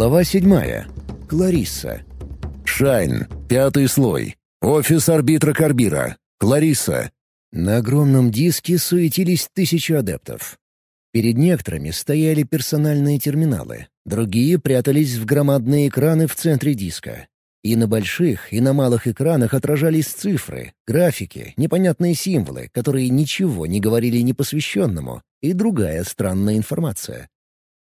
Глава седьмая. Кларисса. Шайн. Пятый слой. Офис арбитра Карбира. Кларисса. На огромном диске суетились тысячи адептов. Перед некоторыми стояли персональные терминалы, другие прятались в громадные экраны в центре диска. И на больших, и на малых экранах отражались цифры, графики, непонятные символы, которые ничего не говорили непосвященному, и другая странная информация.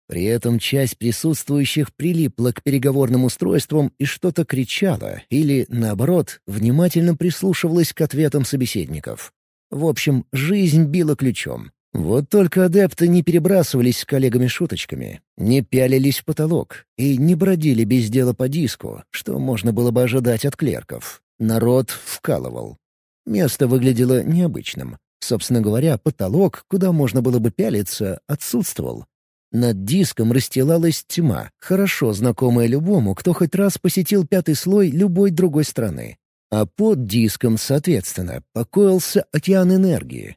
При этом часть присутствующих прилипла к переговорным устройствам и что-то кричала или, наоборот, внимательно прислушивалась к ответам собеседников. В общем, жизнь била ключом. Вот только адепты не перебрасывались с коллегами шуточками, не пялились в потолок и не бродили без дела по диску, что можно было бы ожидать от клерков. Народ вкалывал. Место выглядело необычным. Собственно говоря, потолок, куда можно было бы пялиться, отсутствовал. Над диском расстилалась тьма, хорошо знакомая любому, кто хоть раз посетил пятый слой любой другой страны. А под диском, соответственно, покоился океан энергии.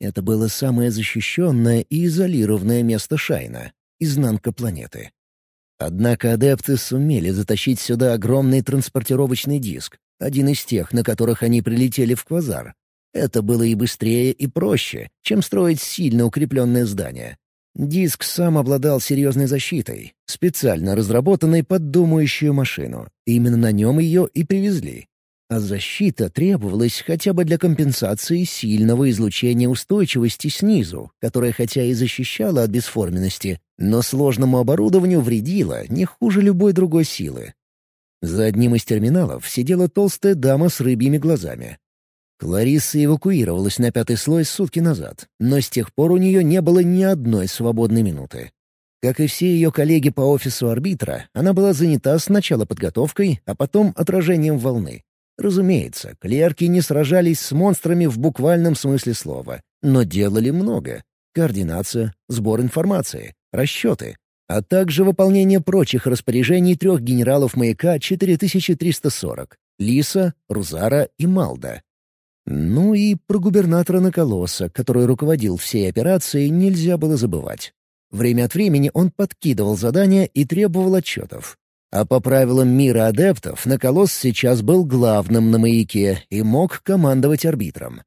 Это было самое защищенное и изолированное место Шайна — изнанка планеты. Однако адепты сумели затащить сюда огромный транспортировочный диск, один из тех, на которых они прилетели в Квазар. Это было и быстрее, и проще, чем строить сильно укрепленное здание. Диск сам обладал серьезной защитой, специально разработанной под думающую машину. Именно на нем ее и привезли. А защита требовалась хотя бы для компенсации сильного излучения устойчивости снизу, которое хотя и защищало от бесформенности, но сложному оборудованию вредило не хуже любой другой силы. За одним из терминалов сидела толстая дама с рыбьими глазами. Кларисса эвакуировалась на пятый слой сутки назад, но с тех пор у нее не было ни одной свободной минуты. Как и все ее коллеги по офису арбитра, она была занята сначала подготовкой, а потом отражением волны. Разумеется, клерки не сражались с монстрами в буквальном смысле слова, но делали много. Координация, сбор информации, расчеты, а также выполнение прочих распоряжений трех генералов маяка 4340 — Лиса, Рузара и Малда. Ну и про губернатора Наколоса, который руководил всей операцией, нельзя было забывать. Время от времени он подкидывал задания и требовал отчетов. А по правилам мира адептов, Наколос сейчас был главным на маяке и мог командовать арбитром.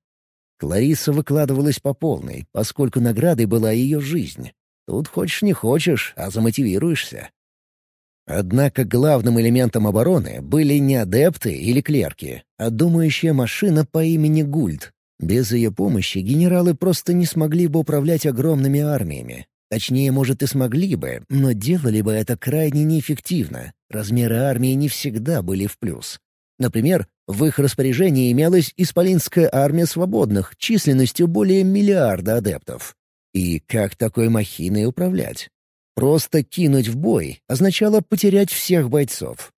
Клариса выкладывалась по полной, поскольку наградой была ее жизнь. Тут хочешь не хочешь, а замотивируешься. Однако главным элементом обороны были не адепты или клерки, а думающая машина по имени Гульд. Без ее помощи генералы просто не смогли бы управлять огромными армиями. Точнее, может, и смогли бы, но делали бы это крайне неэффективно. Размеры армии не всегда были в плюс. Например, в их распоряжении имелась Исполинская армия свободных численностью более миллиарда адептов. И как такой махиной управлять? Просто кинуть в бой означало потерять всех бойцов.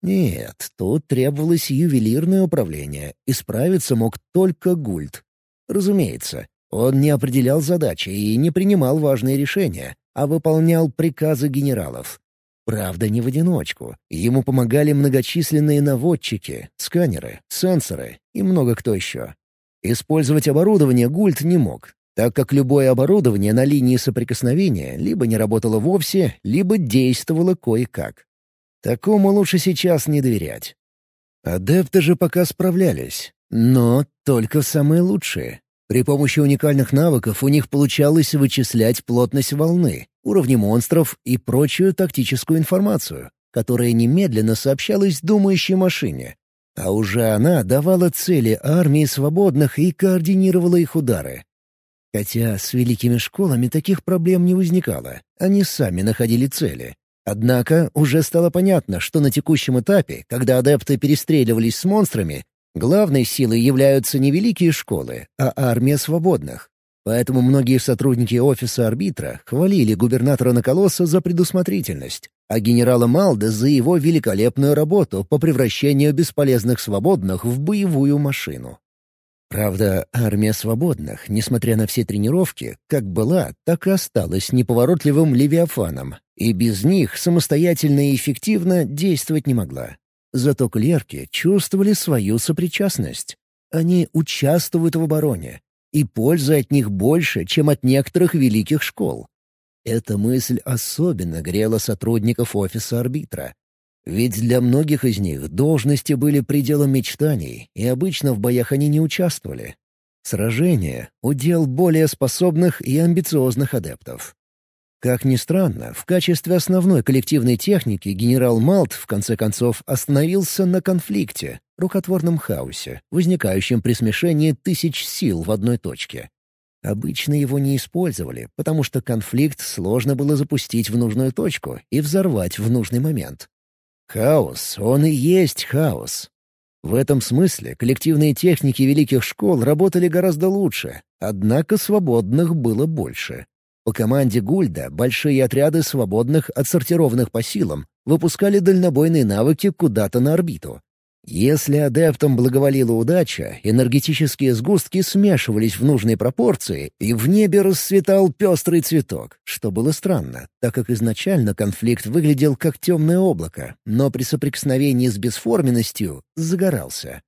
Нет, тут требовалось ювелирное управление, и справиться мог только Гульд. Разумеется, он не определял задачи и не принимал важные решения, а выполнял приказы генералов. Правда, не в одиночку. Ему помогали многочисленные наводчики, сканеры, сенсоры и много кто еще. Использовать оборудование Гульд не мог, так как любое оборудование на линии соприкосновения либо не работало вовсе, либо действовало кое-как. Такому лучше сейчас не доверять. Адепты же пока справлялись, но только самые лучшие. При помощи уникальных навыков у них получалось вычислять плотность волны, уровни монстров и прочую тактическую информацию, которая немедленно сообщалась думающей машине. А уже она давала цели армии свободных и координировала их удары. Хотя с великими школами таких проблем не возникало, они сами находили цели. Однако уже стало понятно, что на текущем этапе, когда адепты перестреливались с монстрами, главной силой являются не великие школы, а армия свободных. Поэтому многие сотрудники офиса арбитра хвалили губернатора Наколоса за предусмотрительность, а генерала Малда за его великолепную работу по превращению бесполезных свободных в боевую машину. Правда, армия свободных, несмотря на все тренировки, как была, так и осталась неповоротливым левиафаном, и без них самостоятельно и эффективно действовать не могла. Зато клерки чувствовали свою сопричастность. Они участвуют в обороне, и пользы от них больше, чем от некоторых великих школ. Эта мысль особенно грела сотрудников офиса арбитра. Ведь для многих из них должности были пределом мечтаний, и обычно в боях они не участвовали. Сражение — удел более способных и амбициозных адептов. Как ни странно, в качестве основной коллективной техники генерал Малт в конце концов остановился на конфликте, рукотворном хаосе, возникающем при смешении тысяч сил в одной точке. Обычно его не использовали, потому что конфликт сложно было запустить в нужную точку и взорвать в нужный момент. Хаос, он и есть хаос. В этом смысле коллективные техники великих школ работали гораздо лучше, однако свободных было больше. По команде Гульда большие отряды свободных, отсортированных по силам, выпускали дальнобойные навыки куда-то на орбиту. Если адептам благоволила удача, энергетические сгустки смешивались в нужной пропорции, и в небе расцветал пестрый цветок, что было странно, так как изначально конфликт выглядел как темное облако, но при соприкосновении с бесформенностью загорался.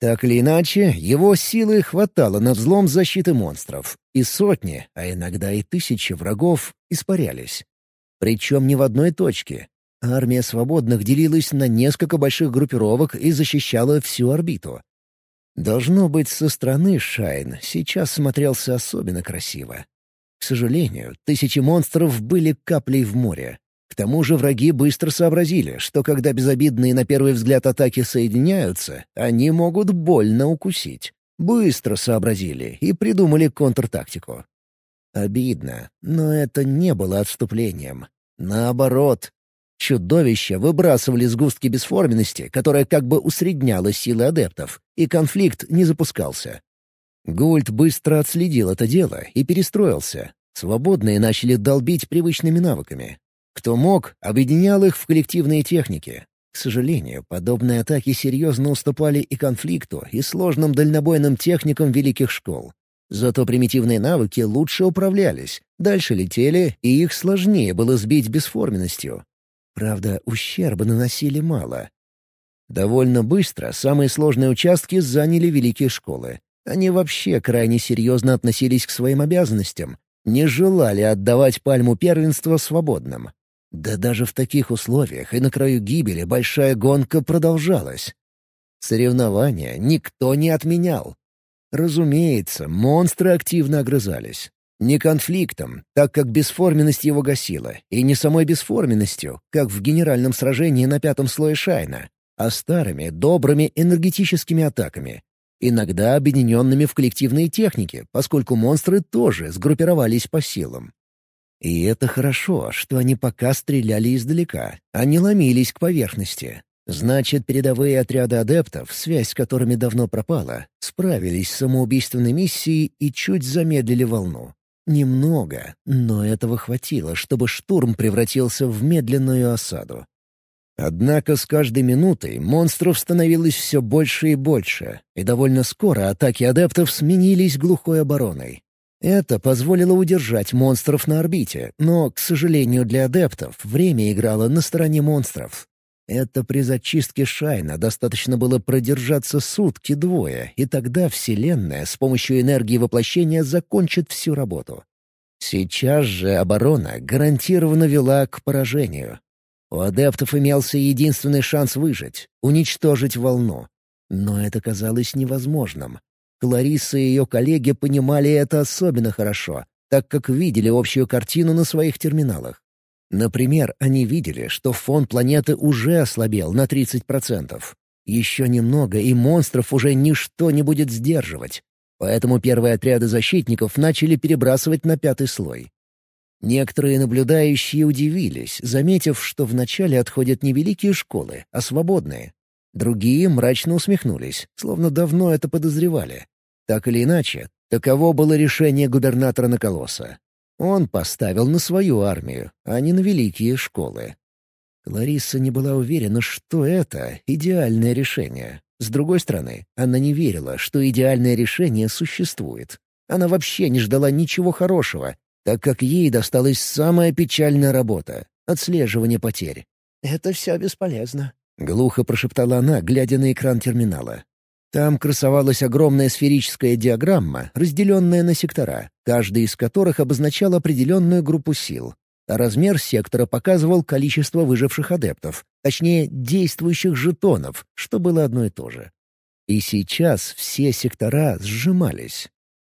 Так или иначе, его силы хватало на взлом защиты монстров, и сотни, а иногда и тысячи врагов испарялись. Причем не в одной точке. Армия свободных делилась на несколько больших группировок и защищала всю орбиту. Должно быть, со стороны Шайн сейчас смотрелся особенно красиво. К сожалению, тысячи монстров были каплей в море. К тому же враги быстро сообразили, что когда безобидные на первый взгляд атаки соединяются, они могут больно укусить. Быстро сообразили и придумали контртактику. Обидно, но это не было отступлением. Наоборот, чудовища выбрасывали сгустки бесформенности, которая как бы усредняла силы адептов, и конфликт не запускался. Гульд быстро отследил это дело и перестроился. Свободные начали долбить привычными навыками. Кто мог, объединял их в коллективные техники. К сожалению, подобные атаки серьезно уступали и конфликту, и сложным дальнобойным техникам великих школ. Зато примитивные навыки лучше управлялись, дальше летели, и их сложнее было сбить бесформенностью. Правда, ущерба наносили мало. Довольно быстро самые сложные участки заняли великие школы. Они вообще крайне серьезно относились к своим обязанностям, не желали отдавать пальму первенства свободным. Да даже в таких условиях и на краю гибели большая гонка продолжалась. Соревнования никто не отменял. Разумеется, монстры активно огрызались. Не конфликтом, так как бесформенность его гасила, и не самой бесформенностью, как в генеральном сражении на пятом слое Шайна, а старыми, добрыми энергетическими атаками, иногда объединенными в коллективные техники, поскольку монстры тоже сгруппировались по силам. И это хорошо, что они пока стреляли издалека, а не ломились к поверхности. Значит, передовые отряды адептов, связь с которыми давно пропала, справились с самоубийственной миссией и чуть замедлили волну. Немного, но этого хватило, чтобы штурм превратился в медленную осаду. Однако с каждой минутой монстров становилось все больше и больше, и довольно скоро атаки адептов сменились глухой обороной. Это позволило удержать монстров на орбите, но, к сожалению для адептов, время играло на стороне монстров. Это при зачистке Шайна достаточно было продержаться сутки-двое, и тогда Вселенная с помощью энергии воплощения закончит всю работу. Сейчас же оборона гарантированно вела к поражению. У адептов имелся единственный шанс выжить — уничтожить волну. Но это казалось невозможным. Клариса и ее коллеги понимали это особенно хорошо, так как видели общую картину на своих терминалах. Например, они видели, что фон планеты уже ослабел на 30%. Еще немного, и монстров уже ничто не будет сдерживать. Поэтому первые отряды защитников начали перебрасывать на пятый слой. Некоторые наблюдающие удивились, заметив, что вначале отходят не великие школы, а свободные. Другие мрачно усмехнулись, словно давно это подозревали. Так или иначе, таково было решение губернатора Наколоса. Он поставил на свою армию, а не на великие школы. Лариса не была уверена, что это идеальное решение. С другой стороны, она не верила, что идеальное решение существует. Она вообще не ждала ничего хорошего, так как ей досталась самая печальная работа — отслеживание потерь. «Это все бесполезно», — глухо прошептала она, глядя на экран терминала. Там красовалась огромная сферическая диаграмма, разделенная на сектора, каждый из которых обозначал определенную группу сил. а размер сектора показывал количество выживших адептов, точнее, действующих жетонов, что было одно и то же. И сейчас все сектора сжимались.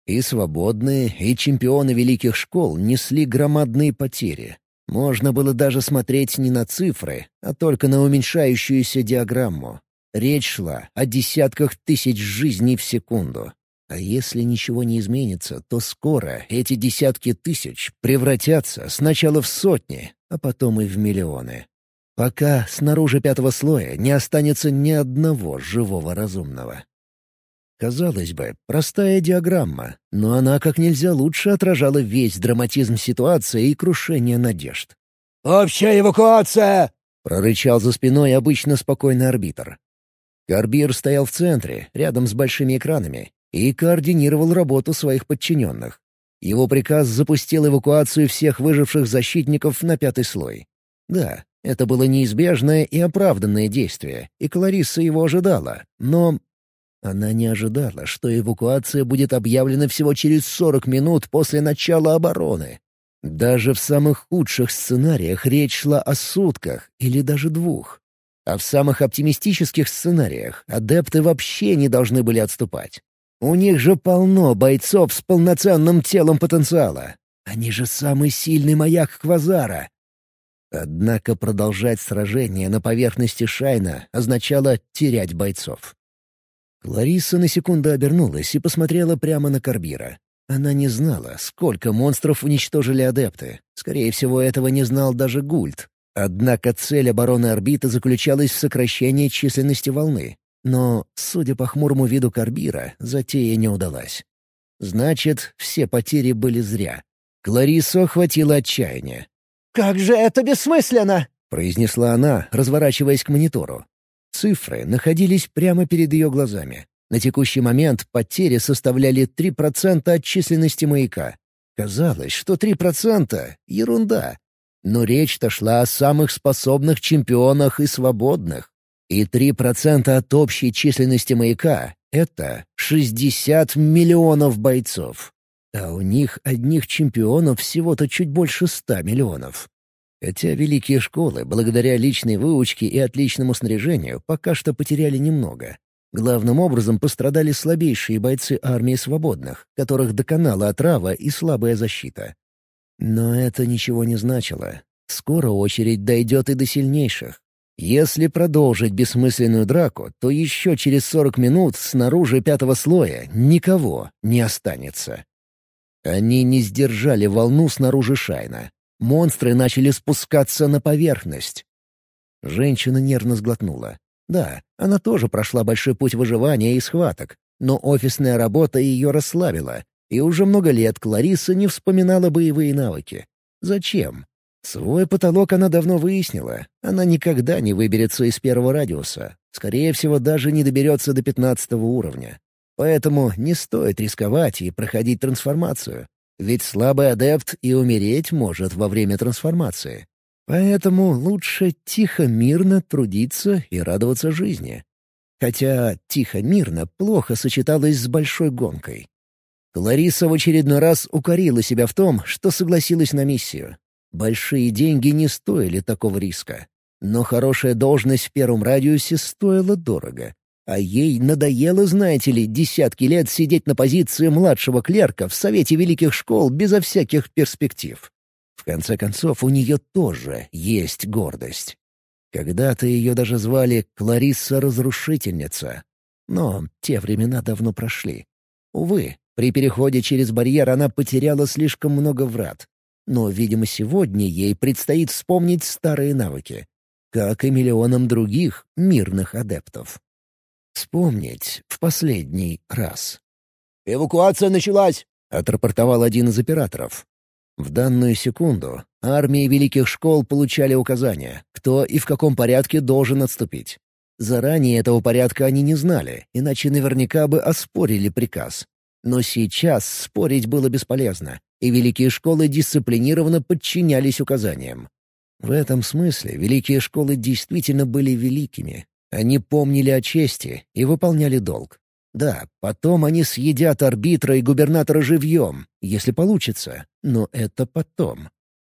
И свободные, и чемпионы великих школ несли громадные потери. Можно было даже смотреть не на цифры, а только на уменьшающуюся диаграмму. Речь шла о десятках тысяч жизней в секунду. А если ничего не изменится, то скоро эти десятки тысяч превратятся сначала в сотни, а потом и в миллионы. Пока снаружи пятого слоя не останется ни одного живого разумного. Казалось бы, простая диаграмма, но она как нельзя лучше отражала весь драматизм ситуации и крушение надежд. «Общая эвакуация!» — прорычал за спиной обычно спокойный арбитр. Карбир стоял в центре, рядом с большими экранами, и координировал работу своих подчиненных. Его приказ запустил эвакуацию всех выживших защитников на пятый слой. Да, это было неизбежное и оправданное действие, и Кларисса его ожидала, но она не ожидала, что эвакуация будет объявлена всего через 40 минут после начала обороны. Даже в самых худших сценариях речь шла о сутках или даже двух. А в самых оптимистических сценариях адепты вообще не должны были отступать. У них же полно бойцов с полноценным телом потенциала. Они же самый сильный маяк Квазара. Однако продолжать сражение на поверхности Шайна означало терять бойцов. Лариса на секунду обернулась и посмотрела прямо на Карбира. Она не знала, сколько монстров уничтожили адепты. Скорее всего, этого не знал даже Гульт. Однако цель обороны орбиты заключалась в сокращении численности волны. Но, судя по хмурому виду Карбира, затея не удалась. Значит, все потери были зря. Кларису охватило отчаяние. «Как же это бессмысленно!» — произнесла она, разворачиваясь к монитору. Цифры находились прямо перед ее глазами. На текущий момент потери составляли 3% от численности маяка. Казалось, что 3% — ерунда. Но речь-то шла о самых способных чемпионах и свободных. И 3% от общей численности маяка — это 60 миллионов бойцов. А у них одних чемпионов всего-то чуть больше 100 миллионов. Хотя великие школы, благодаря личной выучке и отличному снаряжению, пока что потеряли немного. Главным образом пострадали слабейшие бойцы армии свободных, которых доконала отрава и слабая защита. Но это ничего не значило. Скоро очередь дойдет и до сильнейших. Если продолжить бессмысленную драку, то еще через 40 минут снаружи пятого слоя никого не останется. Они не сдержали волну снаружи Шайна. Монстры начали спускаться на поверхность. Женщина нервно сглотнула. Да, она тоже прошла большой путь выживания и схваток, но офисная работа ее расслабила, и уже много лет Клариса не вспоминала боевые навыки. Зачем? Свой потолок она давно выяснила. Она никогда не выберется из первого радиуса. Скорее всего, даже не доберется до пятнадцатого уровня. Поэтому не стоит рисковать и проходить трансформацию. Ведь слабый адепт и умереть может во время трансформации. Поэтому лучше тихо-мирно трудиться и радоваться жизни. Хотя тихо-мирно плохо сочеталось с большой гонкой. Лариса в очередной раз укорила себя в том, что согласилась на миссию. Большие деньги не стоили такого риска. Но хорошая должность в первом радиусе стоила дорого. А ей надоело, знаете ли, десятки лет сидеть на позиции младшего клерка в Совете Великих Школ безо всяких перспектив. В конце концов, у нее тоже есть гордость. Когда-то ее даже звали Кларисса-разрушительница. Но те времена давно прошли. Увы, при переходе через барьер она потеряла слишком много врат. Но, видимо, сегодня ей предстоит вспомнить старые навыки, как и миллионам других мирных адептов. Вспомнить в последний раз. «Эвакуация началась!» — отрапортовал один из операторов. В данную секунду армии великих школ получали указания, кто и в каком порядке должен отступить. Заранее этого порядка они не знали, иначе наверняка бы оспорили приказ. Но сейчас спорить было бесполезно, и великие школы дисциплинированно подчинялись указаниям. В этом смысле великие школы действительно были великими, они помнили о чести и выполняли долг. Да, потом они съедят арбитра и губернатора живьем, если получится, но это потом.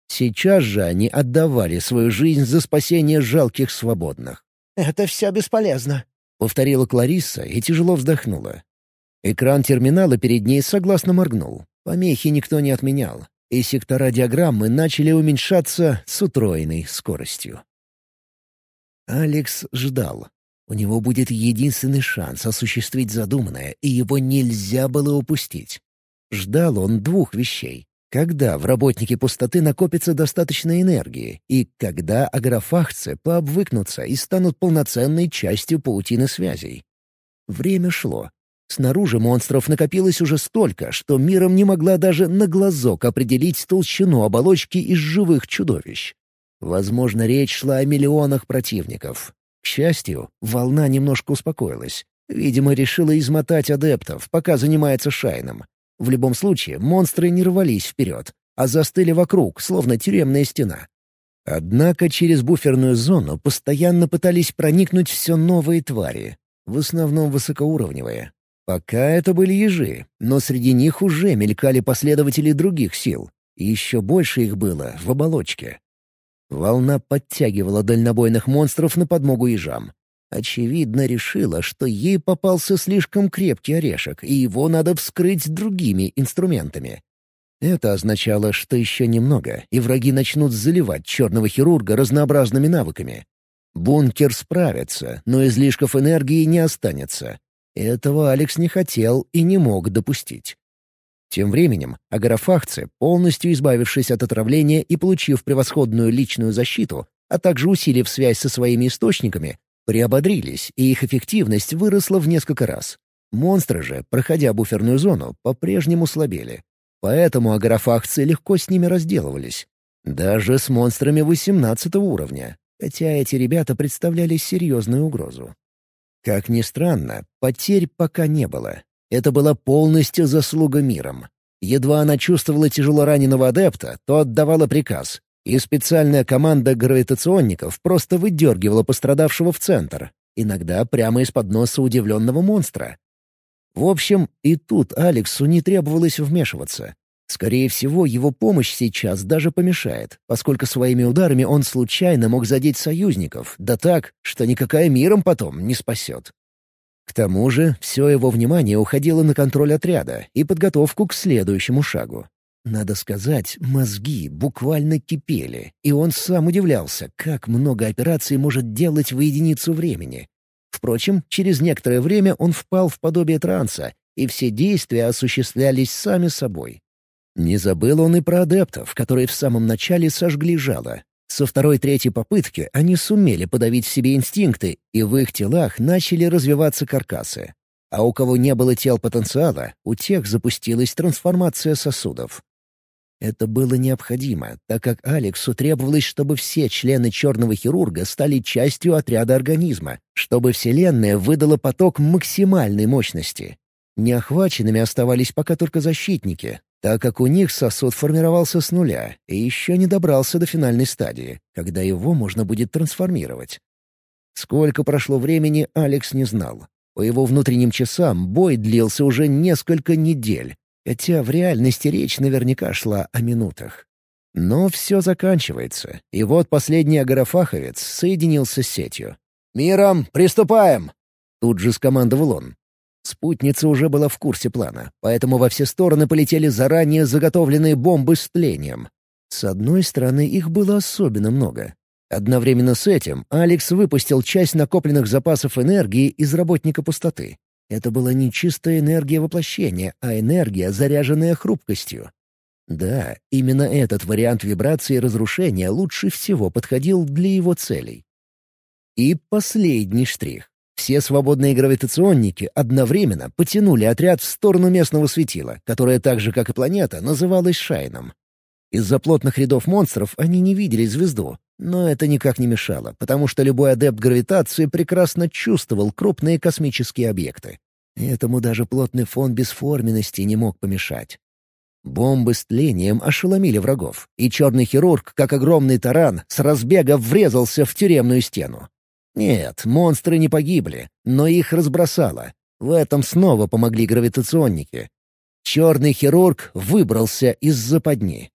Сейчас же они отдавали свою жизнь за спасение жалких свободных. «Это все бесполезно», — повторила Кларисса и тяжело вздохнула. Экран терминала перед ней согласно моргнул. Помехи никто не отменял, и сектора диаграммы начали уменьшаться с утроенной скоростью. Алекс ждал. У него будет единственный шанс осуществить задуманное, и его нельзя было упустить. Ждал он двух вещей. Когда в работнике пустоты накопится достаточно энергии, и когда агрофахцы пообвыкнутся и станут полноценной частью паутины связей. Время шло. Снаружи монстров накопилось уже столько, что миром не могла даже на глазок определить толщину оболочки из живых чудовищ. Возможно, речь шла о миллионах противников. К счастью, волна немножко успокоилась. Видимо, решила измотать адептов, пока занимается Шайном. В любом случае, монстры не рвались вперед, а застыли вокруг, словно тюремная стена. Однако через буферную зону постоянно пытались проникнуть все новые твари, в основном высокоуровневые. Пока это были ежи, но среди них уже мелькали последователи других сил. И еще больше их было в оболочке. Волна подтягивала дальнобойных монстров на подмогу ежам. Очевидно, решила, что ей попался слишком крепкий орешек, и его надо вскрыть другими инструментами. Это означало, что еще немного, и враги начнут заливать черного хирурга разнообразными навыками. Бункер справится, но излишков энергии не останется. Этого Алекс не хотел и не мог допустить. Тем временем агрофахцы, полностью избавившись от отравления и получив превосходную личную защиту, а также усилив связь со своими источниками, приободрились, и их эффективность выросла в несколько раз. Монстры же, проходя буферную зону, по-прежнему слабели. Поэтому агрофахцы легко с ними разделывались. Даже с монстрами 18 уровня, хотя эти ребята представляли серьезную угрозу. Как ни странно, потерь пока не было, это была полностью заслуга миром. Едва она чувствовала тяжело раненого адепта, то отдавала приказ, и специальная команда гравитационников просто выдергивала пострадавшего в центр, иногда прямо из-под носа удивленного монстра. В общем, и тут Алексу не требовалось вмешиваться. Скорее всего, его помощь сейчас даже помешает, поскольку своими ударами он случайно мог задеть союзников, да так, что никакая миром потом не спасет. К тому же все его внимание уходило на контроль отряда и подготовку к следующему шагу. Надо сказать, мозги буквально кипели, и он сам удивлялся, как много операций может делать в единицу времени. Впрочем, через некоторое время он впал в подобие транса, и все действия осуществлялись сами собой. Не забыл он и про адептов, которые в самом начале сожгли жало, со второй-третьей попытки они сумели подавить в себе инстинкты, и в их телах начали развиваться каркасы. А у кого не было тел потенциала, у тех запустилась трансформация сосудов. Это было необходимо, так как Алексу требовалось, чтобы все члены черного хирурга стали частью отряда организма, чтобы Вселенная выдала поток максимальной мощности. Неохваченными оставались пока только защитники, так как у них сосуд формировался с нуля и еще не добрался до финальной стадии, когда его можно будет трансформировать. Сколько прошло времени, Алекс не знал. По его внутренним часам бой длился уже несколько недель, хотя в реальности речь наверняка шла о минутах. Но все заканчивается, и вот последний агорафаховец соединился с сетью. «Миром, приступаем!» Тут же скомандовал он. Спутница уже была в курсе плана, поэтому во все стороны полетели заранее заготовленные бомбы с тлением. С одной стороны, их было особенно много. Одновременно с этим Алекс выпустил часть накопленных запасов энергии из работника пустоты. Это была не чистая энергия воплощения, а энергия, заряженная хрупкостью. Да, именно этот вариант вибрации разрушения лучше всего подходил для его целей. И последний штрих. Все свободные гравитационники одновременно потянули отряд в сторону местного светила, которое так же, как и планета, называлось Шайном. Из-за плотных рядов монстров они не видели звезду, но это никак не мешало, потому что любой адепт гравитации прекрасно чувствовал крупные космические объекты. Этому даже плотный фон бесформенности не мог помешать. Бомбы с тлением ошеломили врагов, и черный хирург, как огромный таран, с разбега врезался в тюремную стену. Нет, монстры не погибли, но их разбросало. В этом снова помогли гравитационники. Черный хирург выбрался из западни.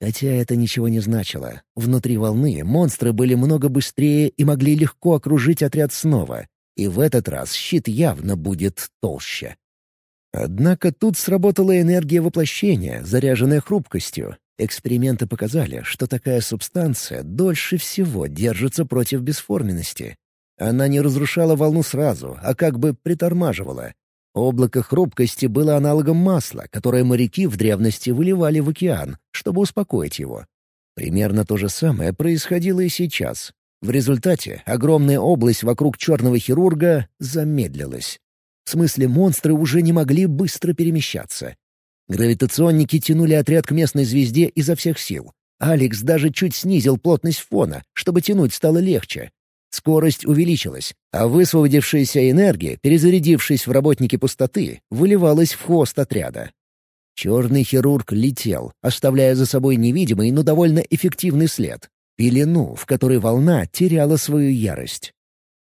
Хотя это ничего не значило. Внутри волны монстры были много быстрее и могли легко окружить отряд снова. И в этот раз щит явно будет толще. Однако тут сработала энергия воплощения, заряженная хрупкостью. Эксперименты показали, что такая субстанция дольше всего держится против бесформенности. Она не разрушала волну сразу, а как бы притормаживала. Облако хрупкости было аналогом масла, которое моряки в древности выливали в океан, чтобы успокоить его. Примерно то же самое происходило и сейчас. В результате огромная область вокруг черного хирурга замедлилась. В смысле, монстры уже не могли быстро перемещаться. Гравитационники тянули отряд к местной звезде изо всех сил. Алекс даже чуть снизил плотность фона, чтобы тянуть стало легче. Скорость увеличилась, а высвободившаяся энергия, перезарядившись в работники пустоты, выливалась в хвост отряда. Черный хирург летел, оставляя за собой невидимый, но довольно эффективный след. Пелену, в которой волна теряла свою ярость.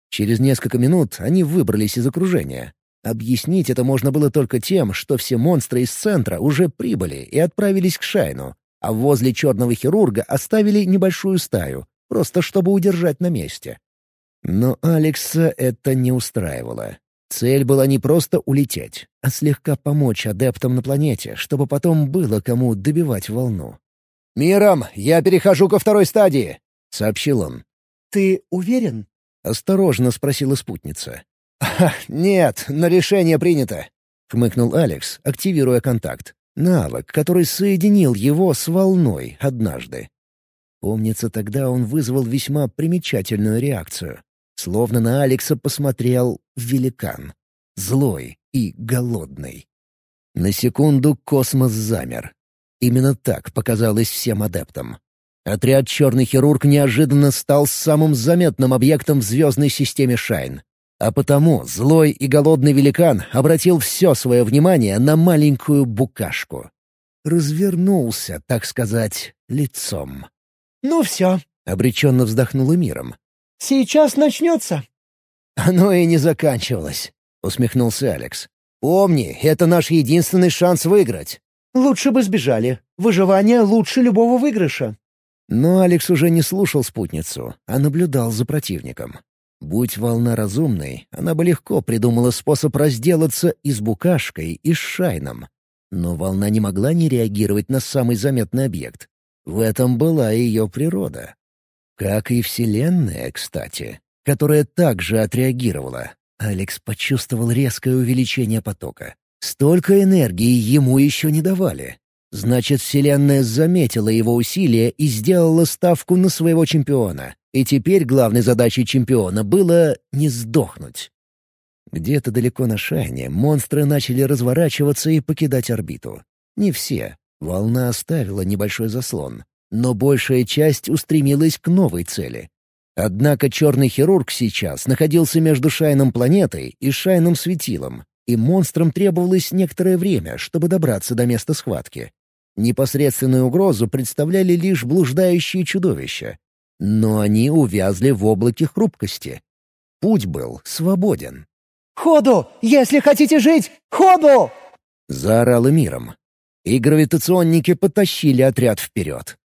Через несколько минут они выбрались из окружения. Объяснить это можно было только тем, что все монстры из центра уже прибыли и отправились к Шайну, а возле черного хирурга оставили небольшую стаю, просто чтобы удержать на месте. Но Алекса это не устраивало. Цель была не просто улететь, а слегка помочь адептам на планете, чтобы потом было кому добивать волну. «Миром, я перехожу ко второй стадии», — сообщил он. «Ты уверен?» — осторожно спросила спутница. «Нет, но решение принято», — хмыкнул Алекс, активируя контакт. Навык, который соединил его с волной однажды. Помнится, тогда он вызвал весьма примечательную реакцию. Словно на Алекса посмотрел великан. Злой и голодный. На секунду космос замер. Именно так показалось всем адептам. Отряд «Черный хирург» неожиданно стал самым заметным объектом в звездной системе Шайн. А потому злой и голодный великан обратил все свое внимание на маленькую букашку. Развернулся, так сказать, лицом. «Ну все», — обреченно вздохнула миром. Сейчас начнется». «Оно и не заканчивалось», — усмехнулся Алекс. «Помни, это наш единственный шанс выиграть». «Лучше бы сбежали. Выживание лучше любого выигрыша». Но Алекс уже не слушал спутницу, а наблюдал за противником. Будь волна разумной, она бы легко придумала способ разделаться и с букашкой, и с шайном. Но волна не могла не реагировать на самый заметный объект. В этом была ее природа. Как и Вселенная, кстати, которая также отреагировала. Алекс почувствовал резкое увеличение потока. Столько энергии ему еще не давали. Значит, Вселенная заметила его усилия и сделала ставку на своего чемпиона. И теперь главной задачей чемпиона было не сдохнуть. Где-то далеко на Шайне монстры начали разворачиваться и покидать орбиту. Не все. Волна оставила небольшой заслон но большая часть устремилась к новой цели. Однако черный хирург сейчас находился между шайном планетой и шайном светилом, и монстрам требовалось некоторое время, чтобы добраться до места схватки. Непосредственную угрозу представляли лишь блуждающие чудовища. Но они увязли в облаке хрупкости. Путь был свободен. «Ходу! Если хотите жить, ходу!» — заорал миром. И гравитационники потащили отряд вперед.